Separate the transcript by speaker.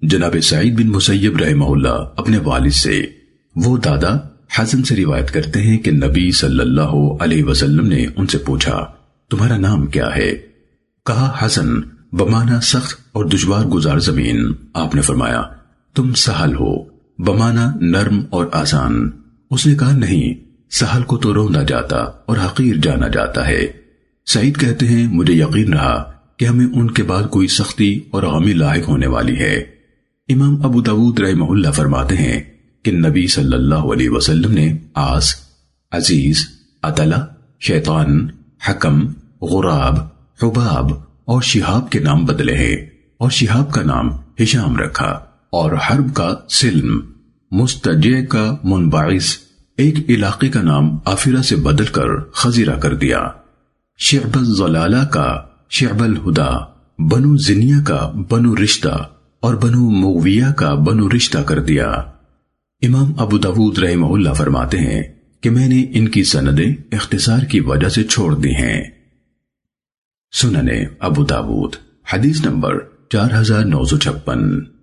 Speaker 1: جناب سعید بن مسیب رحمہ اللہ اپنے والد سے، وہ دادا حسن سے روایت کرتے ہیں کہ نبی صلی اللہ علیہ وسلم نے ان سے پوچھا، تمہارا نام کیا ہے؟ کہا، حسن، بمانا سخت اور دشوار گزار زمین۔ آپ نے فرمایا، تم سہل ہو، بمانا نرم اور آسان۔ اس نے کہا، نہیں، سہل کو تو روندا جاتا اور حقیر جانا جاتا ہے۔ سعید کہتے ہیں، مجھے یقین رہا کہ ہمیں ان کے بعد کوئی سختی اور غمی لاحق ہونے والی ہے۔ امام ابو داود رحمہ اللہ فرماتے ہیں کہ نبی صلی اللہ علیہ وسلم نے آس، عزیز عطلہ شیطان، حکم، غراب، حباب اور شہاب کے نام بدلے ہیں اور شہاب کا نام ہشام رکھا اور حرب کا سلم، مستجع کا منبعث، ایک علاقے کا نام آفرہ سے بدل کر خزیرہ کر دیا۔ شعب الزلالہ کا شعب الہدا بنو زنیہ کا بنو رشتہ۔ اور بنو مغویہ کا بنو رشتہ کر دیا۔ امام ابو داود رحمہ اللہ فرماتے ہیں کہ میں نے ان کی سندیں اختصار کی وجہ سے چھوڑ دی ہیں۔ سننے ابو داود، حدیث نمبر چار ہزار نو سو چھپن۔